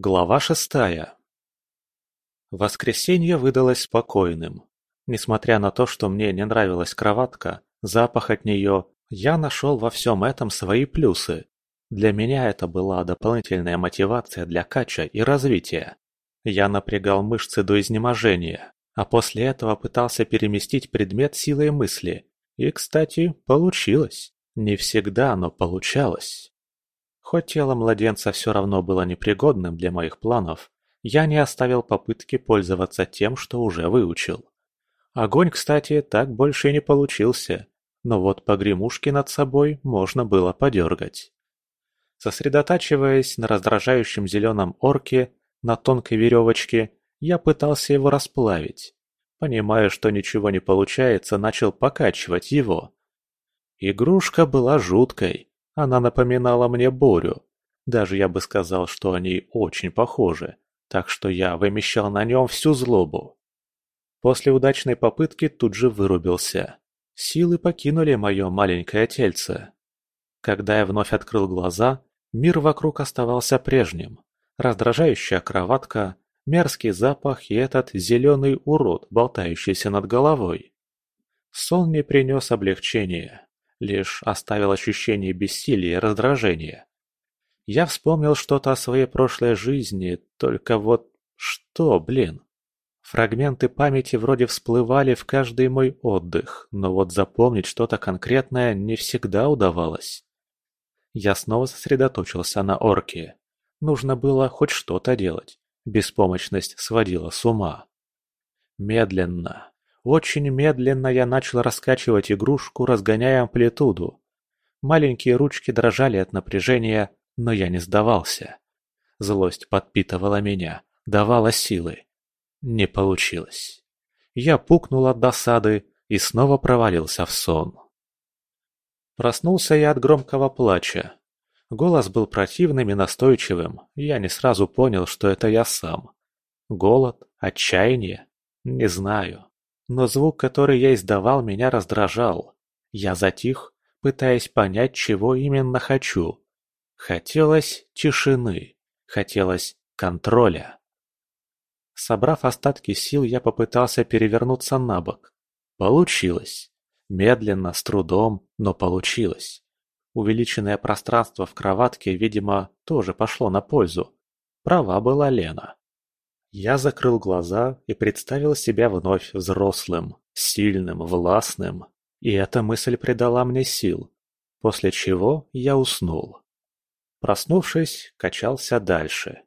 Глава шестая Воскресенье выдалось спокойным. Несмотря на то, что мне не нравилась кроватка, запах от нее, я нашел во всем этом свои плюсы. Для меня это была дополнительная мотивация для кача и развития. Я напрягал мышцы до изнеможения, а после этого пытался переместить предмет силой мысли. И, кстати, получилось. Не всегда, но получалось. Хоть тело младенца все равно было непригодным для моих планов, я не оставил попытки пользоваться тем, что уже выучил. Огонь, кстати, так больше и не получился, но вот погремушки над собой можно было подергать. Сосредотачиваясь на раздражающем зеленом орке на тонкой веревочке, я пытался его расплавить. Понимая, что ничего не получается, начал покачивать его. Игрушка была жуткой, она напоминала мне Борю. Даже я бы сказал, что они очень похожи, так что я вымещал на нем всю злобу. После удачной попытки тут же вырубился. Силы покинули мое маленькое тельце. Когда я вновь открыл глаза, мир вокруг оставался прежним. Раздражающая кроватка, мерзкий запах и этот зеленый урод, болтающийся над головой. Сон не принес облегчения лишь оставил ощущение бессилия и раздражения. Я вспомнил что-то о своей прошлой жизни, только вот что, блин? Фрагменты памяти вроде всплывали в каждый мой отдых, но вот запомнить что-то конкретное не всегда удавалось. Я снова сосредоточился на орке. Нужно было хоть что-то делать. Беспомощность сводила с ума. Медленно, очень медленно я начал раскачивать игрушку, разгоняя амплитуду. Маленькие ручки дрожали от напряжения, но я не сдавался. Злость подпитывала меня, давала силы. Не получилось. Я пукнул от досады и снова провалился в сон. Проснулся я от громкого плача. Голос был противным и настойчивым, я не сразу понял, что это я сам. Голод? Отчаяние? Не знаю но звук, который я издавал, меня раздражал. Я затих, пытаясь понять, чего именно хочу. Хотелось тишины, хотелось контроля. Собрав остатки сил, я попытался перевернуться на бок. Получилось. Медленно, с трудом, но получилось. Увеличенное пространство в кроватке, видимо, тоже пошло на пользу. Права была Лена. Я закрыл глаза и представил себя вновь взрослым, сильным, властным. И эта мысль придала мне сил, после чего я уснул. Проснувшись, качался дальше.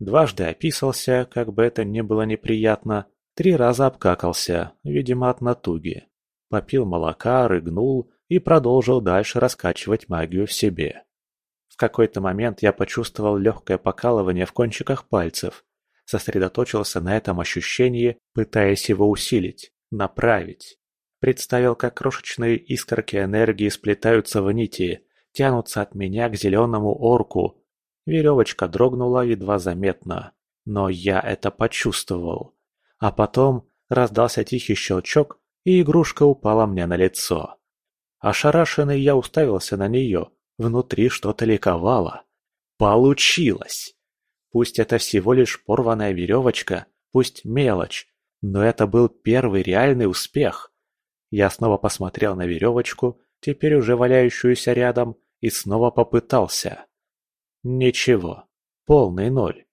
Дважды описался, как бы это ни было неприятно, три раза обкакался, видимо от натуги. Попил молока, рыгнул и продолжил дальше раскачивать магию в себе. В какой-то момент я почувствовал легкое покалывание в кончиках пальцев сосредоточился на этом ощущении, пытаясь его усилить, направить. Представил, как крошечные искорки энергии сплетаются в нити, тянутся от меня к зеленому орку. Веревочка дрогнула едва заметно, но я это почувствовал. А потом раздался тихий щелчок, и игрушка упала мне на лицо. Ошарашенный я уставился на нее, внутри что-то ликовало. Получилось! Пусть это всего лишь порванная веревочка, пусть мелочь, но это был первый реальный успех. Я снова посмотрел на веревочку, теперь уже валяющуюся рядом, и снова попытался. Ничего, полный ноль.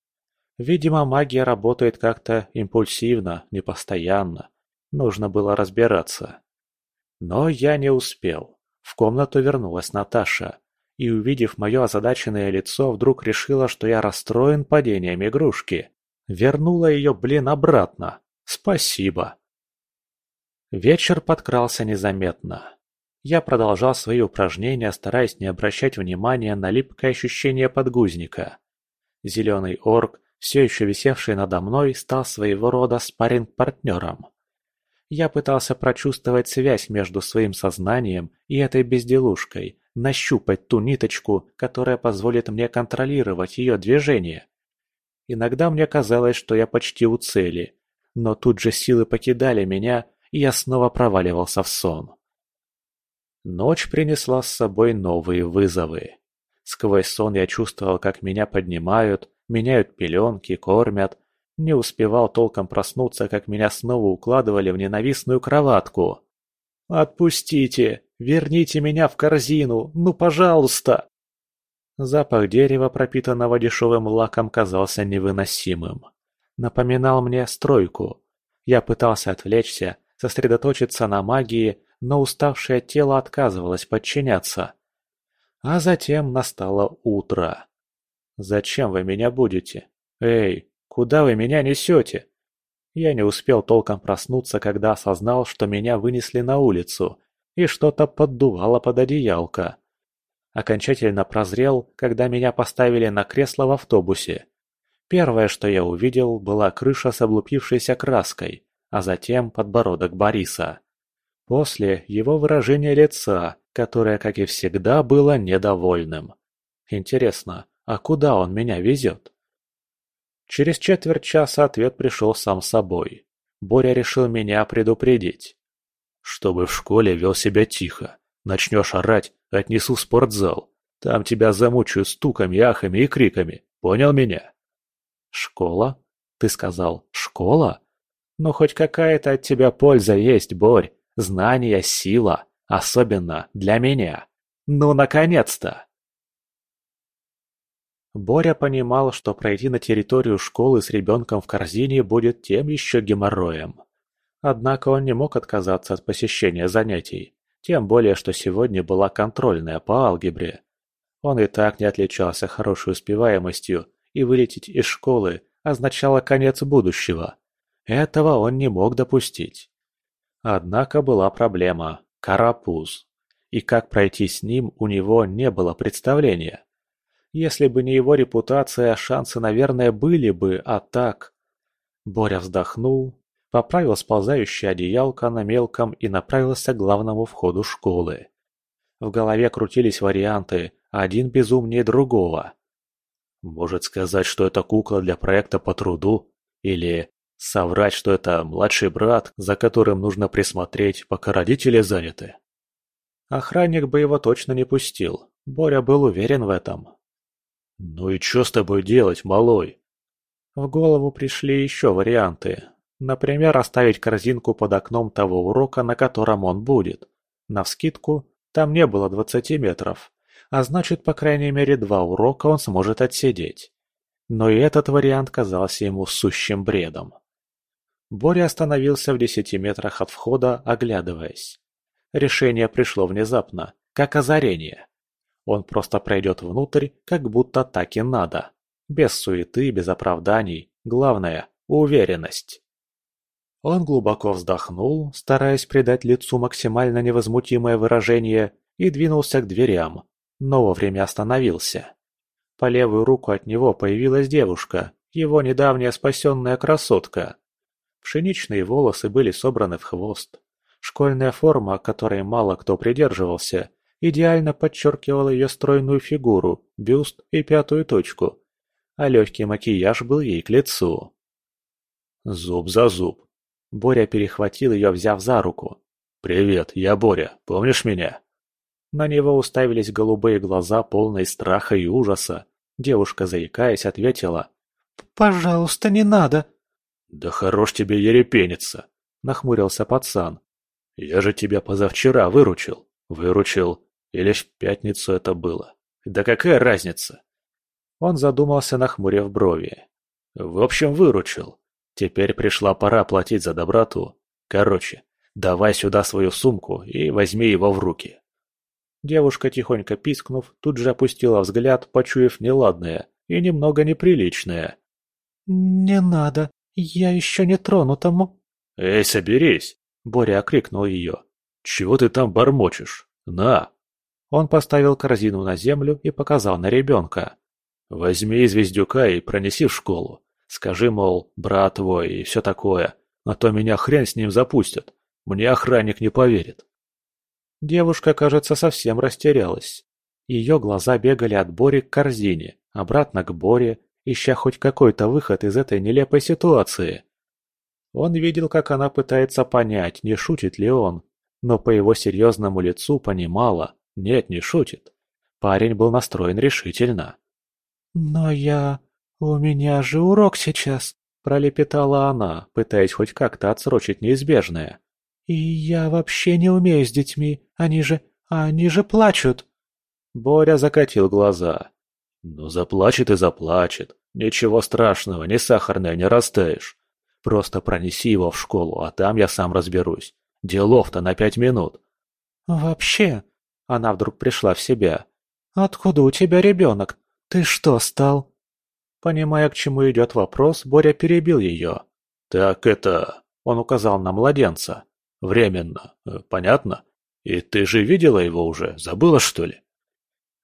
Видимо, магия работает как-то импульсивно, непостоянно. Нужно было разбираться. Но я не успел. В комнату вернулась Наташа и, увидев мое озадаченное лицо, вдруг решила, что я расстроен падением игрушки. Вернула ее, блин, обратно. Спасибо. Вечер подкрался незаметно. Я продолжал свои упражнения, стараясь не обращать внимания на липкое ощущение подгузника. Зеленый орк, все еще висевший надо мной, стал своего рода спарринг-партнером. Я пытался прочувствовать связь между своим сознанием и этой безделушкой, нащупать ту ниточку, которая позволит мне контролировать ее движение. Иногда мне казалось, что я почти у цели, но тут же силы покидали меня, и я снова проваливался в сон. Ночь принесла с собой новые вызовы. Сквозь сон я чувствовал, как меня поднимают, меняют пеленки, кормят. Не успевал толком проснуться, как меня снова укладывали в ненавистную кроватку. «Отпустите! Верните меня в корзину! Ну, пожалуйста!» Запах дерева, пропитанного дешевым лаком, казался невыносимым. Напоминал мне стройку. Я пытался отвлечься, сосредоточиться на магии, но уставшее тело отказывалось подчиняться. А затем настало утро. «Зачем вы меня будете? Эй, куда вы меня несете?» Я не успел толком проснуться, когда осознал, что меня вынесли на улицу, и что-то поддувало под одеялко. Окончательно прозрел, когда меня поставили на кресло в автобусе. Первое, что я увидел, была крыша с облупившейся краской, а затем подбородок Бориса. После его выражение лица, которое, как и всегда, было недовольным. Интересно, а куда он меня везет? Через четверть часа ответ пришел сам собой. Боря решил меня предупредить. «Чтобы в школе вел себя тихо. Начнешь орать, отнесу в спортзал. Там тебя замучают стуками, ахами и криками. Понял меня?» «Школа? Ты сказал, школа? Ну, хоть какая-то от тебя польза есть, Борь. Знания, сила. Особенно для меня. Ну, наконец-то!» Боря понимал, что пройти на территорию школы с ребенком в корзине будет тем еще геморроем. Однако он не мог отказаться от посещения занятий, тем более, что сегодня была контрольная по алгебре. Он и так не отличался хорошей успеваемостью, и вылететь из школы означало конец будущего. Этого он не мог допустить. Однако была проблема – карапуз. И как пройти с ним у него не было представления. Если бы не его репутация, шансы, наверное, были бы, а так... Боря вздохнул, поправил сползающее одеялко на мелком и направился к главному входу школы. В голове крутились варианты, один безумнее другого. Может сказать, что это кукла для проекта по труду? Или соврать, что это младший брат, за которым нужно присмотреть, пока родители заняты? Охранник бы его точно не пустил. Боря был уверен в этом. «Ну и что с тобой делать, малой?» В голову пришли еще варианты. Например, оставить корзинку под окном того урока, на котором он будет. Навскидку, там не было двадцати метров. А значит, по крайней мере, два урока он сможет отсидеть. Но и этот вариант казался ему сущим бредом. Боря остановился в десяти метрах от входа, оглядываясь. Решение пришло внезапно, как озарение. Он просто пройдет внутрь, как будто так и надо. Без суеты, без оправданий. Главное – уверенность. Он глубоко вздохнул, стараясь придать лицу максимально невозмутимое выражение, и двинулся к дверям, но вовремя остановился. По левую руку от него появилась девушка, его недавняя спасенная красотка. Пшеничные волосы были собраны в хвост. Школьная форма, которой мало кто придерживался, идеально подчеркивал ее стройную фигуру, бюст и пятую точку, а легкий макияж был ей к лицу. Зуб за зуб. Боря перехватил ее, взяв за руку. «Привет, я Боря, помнишь меня?» На него уставились голубые глаза, полные страха и ужаса. Девушка, заикаясь, ответила. «Пожалуйста, не надо!» «Да хорош тебе ерепениться!» — нахмурился пацан. «Я же тебя позавчера выручил. Выручил или в пятницу это было? Да какая разница? Он задумался, нахмурив брови. В общем, выручил. Теперь пришла пора платить за доброту. Короче, давай сюда свою сумку и возьми его в руки. Девушка, тихонько пискнув, тут же опустила взгляд, почуяв неладное и немного неприличное. «Не надо, я еще не тронутому». «Эй, соберись!» – Боря окрикнул ее. «Чего ты там бормочешь? На, он поставил корзину на землю и показал на ребенка. «Возьми звездюка и пронеси в школу. Скажи, мол, брат твой и все такое, а то меня хрен с ним запустят. Мне охранник не поверит». Девушка, кажется, совсем растерялась. Ее глаза бегали от Бори к корзине, обратно к Боре, ища хоть какой-то выход из этой нелепой ситуации. Он видел, как она пытается понять, не шутит ли он, но по его серьезному лицу понимала, нет, не шутит. Парень был настроен решительно. «Но я... «У меня же урок сейчас», – пролепетала она, пытаясь хоть как-то отсрочить неизбежное. «И я вообще не умею с детьми, они же... они же плачут!» Боря закатил глаза. «Ну, заплачет и заплачет. Ничего страшного, не сахарная, не растаешь. Просто пронеси его в школу, а там я сам разберусь. Делов-то на пять минут». «Вообще...» Она вдруг пришла в себя. «Откуда у тебя ребенок? Ты что, стал...» Понимая, к чему идет вопрос, Боря перебил ее. «Так это...» — он указал на младенца. «Временно. Э, понятно? И ты же видела его уже? Забыла, что ли?»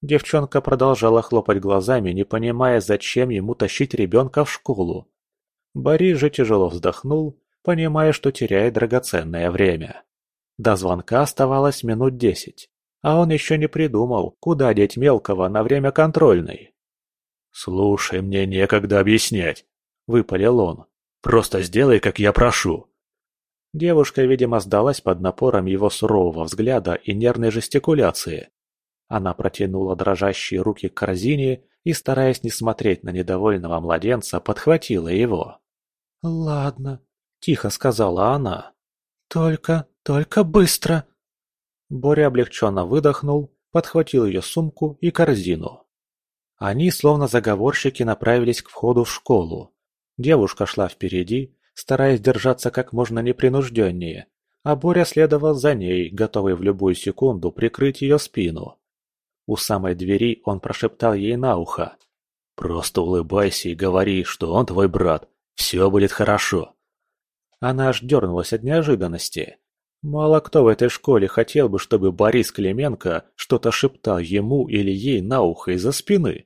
Девчонка продолжала хлопать глазами, не понимая, зачем ему тащить ребенка в школу. Борис же тяжело вздохнул, понимая, что теряет драгоценное время. До звонка оставалось минут десять, а он еще не придумал, куда деть мелкого на время контрольной. «Слушай, мне некогда объяснять», — выпалил он. «Просто сделай, как я прошу». Девушка, видимо, сдалась под напором его сурового взгляда и нервной жестикуляции. Она протянула дрожащие руки к корзине и, стараясь не смотреть на недовольного младенца, подхватила его. «Ладно», — тихо сказала она. «Только, только быстро!» Боря облегченно выдохнул, подхватил ее сумку и корзину. Они, словно заговорщики, направились к входу в школу. Девушка шла впереди, стараясь держаться как можно непринужденнее, а Боря следовал за ней, готовый в любую секунду прикрыть ее спину. У самой двери он прошептал ей на ухо. «Просто улыбайся и говори, что он твой брат. Все будет хорошо». Она аж дернулась от неожиданности. Мало кто в этой школе хотел бы, чтобы Борис Клименко что-то шептал ему или ей на ухо из-за спины.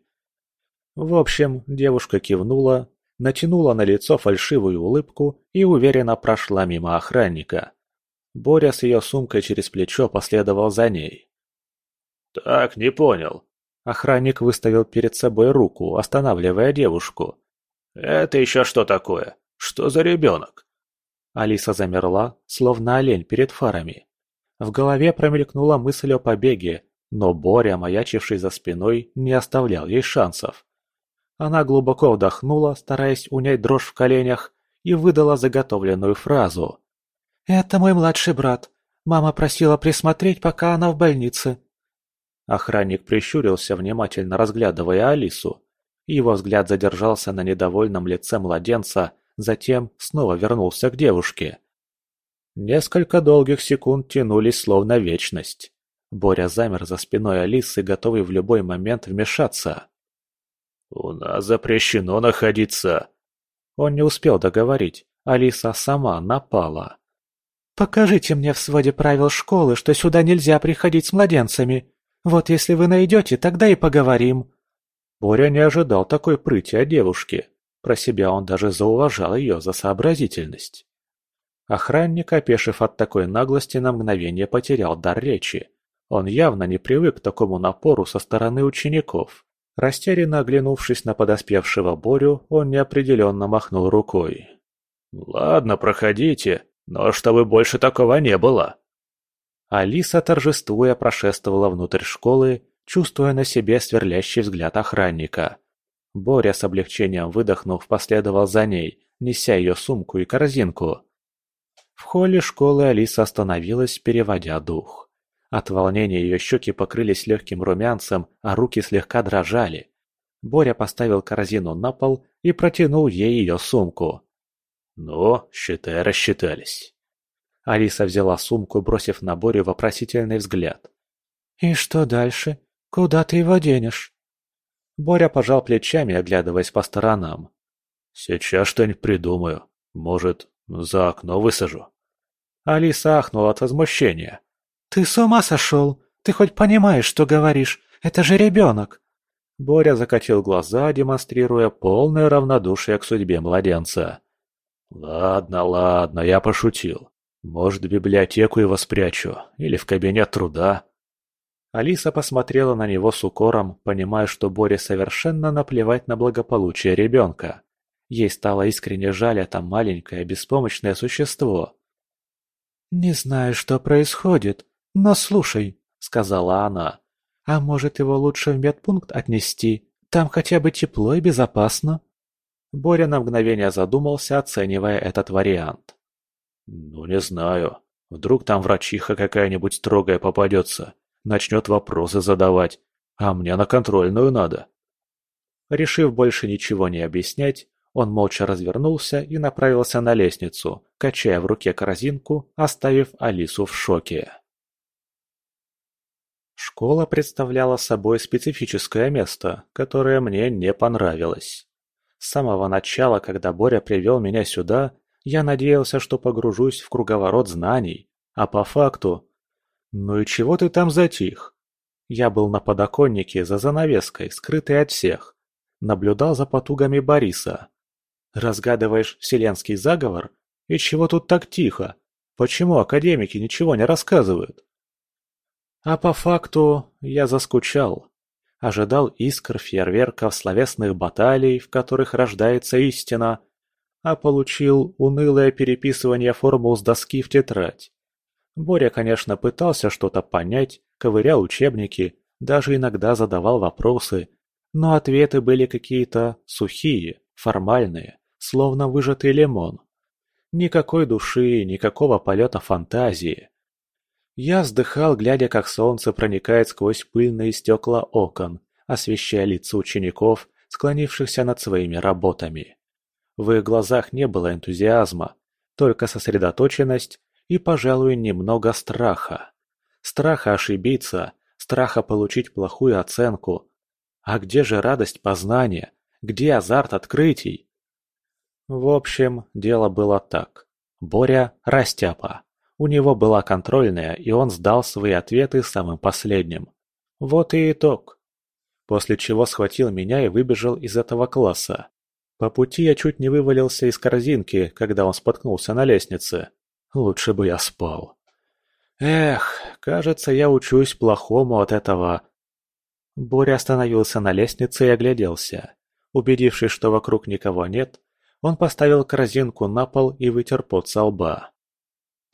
В общем, девушка кивнула, натянула на лицо фальшивую улыбку и уверенно прошла мимо охранника. Боря с ее сумкой через плечо последовал за ней. «Так, не понял». Охранник выставил перед собой руку, останавливая девушку. «Это еще что такое? Что за ребенок?» Алиса замерла, словно олень перед фарами. В голове промелькнула мысль о побеге, но Боря, маячивший за спиной, не оставлял ей шансов. Она глубоко вдохнула, стараясь унять дрожь в коленях, и выдала заготовленную фразу. «Это мой младший брат. Мама просила присмотреть, пока она в больнице. Охранник прищурился, внимательно разглядывая Алису. Его взгляд задержался на недовольном лице младенца, затем снова вернулся к девушке. Несколько долгих секунд тянулись словно вечность. Боря замер за спиной Алисы, готовый в любой момент вмешаться. «У нас запрещено находиться!» Он не успел договорить. Алиса сама напала. «Покажите мне в своде правил школы, что сюда нельзя приходить с младенцами!» Вот если вы найдете, тогда и поговорим». Боря не ожидал такой прыти от девушки. Про себя он даже зауважал ее за сообразительность. Охранник, опешив от такой наглости, на мгновение потерял дар речи. Он явно не привык к такому напору со стороны учеников. Растерянно оглянувшись на подоспевшего Борю, он неопределенно махнул рукой. «Ладно, проходите, но чтобы больше такого не было!» Алиса, торжествуя, прошествовала внутрь школы, чувствуя на себе сверлящий взгляд охранника. Боря с облегчением выдохнув последовал за ней, неся ее сумку и корзинку. В холле школы Алиса остановилась, переводя дух. От волнения ее щеки покрылись легким румянцем, а руки слегка дрожали. Боря поставил корзину на пол и протянул ей ее сумку. «Ну, считай, рассчитались». Алиса взяла сумку, бросив на Борю вопросительный взгляд. «И что дальше? Куда ты его денешь?» Боря пожал плечами, оглядываясь по сторонам. «Сейчас что-нибудь придумаю. Может, за окно высажу?» Алиса ахнула от возмущения. «Ты с ума сошел? Ты хоть понимаешь, что говоришь? Это же ребенок!» Боря закатил глаза, демонстрируя полное равнодушие к судьбе младенца. «Ладно, ладно, я пошутил. Может, в библиотеку его спрячу, или в кабинет труда. Алиса посмотрела на него с укором, понимая, что Боре совершенно наплевать на благополучие ребенка. Ей стало искренне жаль это маленькое беспомощное существо. «Не знаю, что происходит, но слушай», — сказала она. «А может, его лучше в медпункт отнести? Там хотя бы тепло и безопасно?» Боря на мгновение задумался, оценивая этот вариант. «Ну, не знаю. Вдруг там врачиха какая-нибудь строгая попадется, начнет вопросы задавать, а мне на контрольную надо». Решив больше ничего не объяснять, он молча развернулся и направился на лестницу, качая в руке корзинку, оставив Алису в шоке. Школа представляла собой специфическое место, которое мне не понравилось. С самого начала, когда Боря привел меня сюда, я надеялся, что погружусь в круговорот знаний, а по факту... Ну и чего ты там затих? Я был на подоконнике за занавеской, скрытой от всех. Наблюдал за потугами Бориса. Разгадываешь вселенский заговор? И чего тут так тихо? Почему академики ничего не рассказывают? А по факту я заскучал. Ожидал искр фейерверков словесных баталий, в которых рождается истина, а получил унылое переписывание формул с доски в тетрадь. Боря, конечно, пытался что-то понять, ковырял учебники, даже иногда задавал вопросы, но ответы были какие-то сухие, формальные, словно выжатый лимон. Никакой души, никакого полета фантазии. Я вздыхал, глядя, как солнце проникает сквозь пыльные стекла окон, освещая лица учеников, склонившихся над своими работами. В их глазах не было энтузиазма, только сосредоточенность и, пожалуй, немного страха. Страха ошибиться, страха получить плохую оценку. А где же радость познания? Где азарт открытий? В общем, дело было так. Боря – растяпа. У него была контрольная, и он сдал свои ответы самым последним. Вот и итог. После чего схватил меня и выбежал из этого класса. По пути я чуть не вывалился из корзинки, когда он споткнулся на лестнице. Лучше бы я спал. Эх, кажется, я учусь плохому от этого. Боря остановился на лестнице и огляделся. Убедившись, что вокруг никого нет, он поставил корзинку на пол и вытер пот со лба.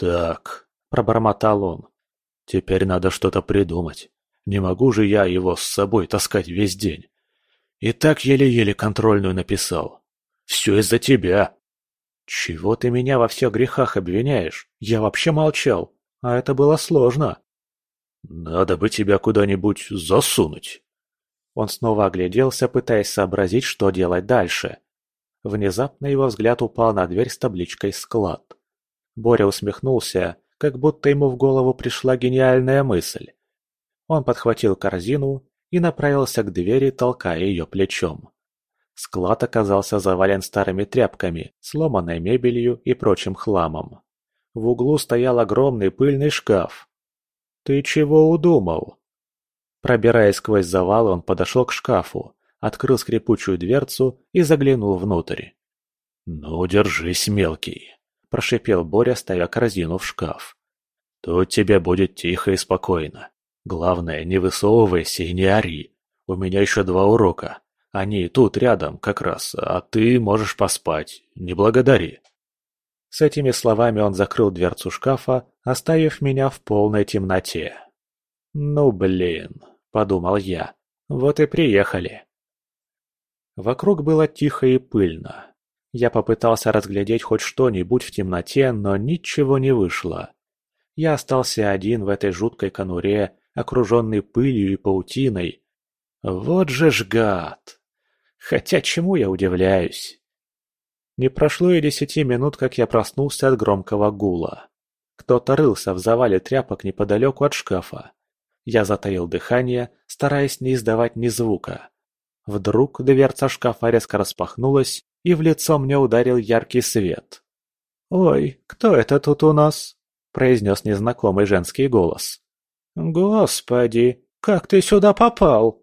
«Так», – пробормотал он, – «теперь надо что-то придумать. Не могу же я его с собой таскать весь день. И так еле-еле контрольную написал. Все из-за тебя». «Чего ты меня во всех грехах обвиняешь? Я вообще молчал, а это было сложно». «Надо бы тебя куда-нибудь засунуть». Он снова огляделся, пытаясь сообразить, что делать дальше. Внезапно его взгляд упал на дверь с табличкой «Склад». Боря усмехнулся, как будто ему в голову пришла гениальная мысль. Он подхватил корзину и направился к двери, толкая ее плечом. Склад оказался завален старыми тряпками, сломанной мебелью и прочим хламом. В углу стоял огромный пыльный шкаф. «Ты чего удумал?» Пробираясь сквозь завалы, он подошел к шкафу, открыл скрипучую дверцу и заглянул внутрь. «Ну, держись, мелкий!» Прошипел Боря, ставя корзину в шкаф. «Тут тебе будет тихо и спокойно. Главное, не высовывайся и не ори. У меня еще два урока. Они тут рядом как раз, а ты можешь поспать. Не благодари». С этими словами он закрыл дверцу шкафа, оставив меня в полной темноте. «Ну блин», — подумал я, — «вот и приехали». Вокруг было тихо и пыльно. Я попытался разглядеть хоть что-нибудь в темноте, но ничего не вышло. Я остался один в этой жуткой конуре, окруженный пылью и паутиной. Вот же ж гад! Хотя чему я удивляюсь? Не прошло и десяти минут, как я проснулся от громкого гула. Кто-то рылся в завале тряпок неподалеку от шкафа. Я затаил дыхание, стараясь не издавать ни звука. Вдруг дверца шкафа резко распахнулась, и в лицо мне ударил яркий свет. «Ой, кто это тут у нас?» – произнес незнакомый женский голос. «Господи, как ты сюда попал?»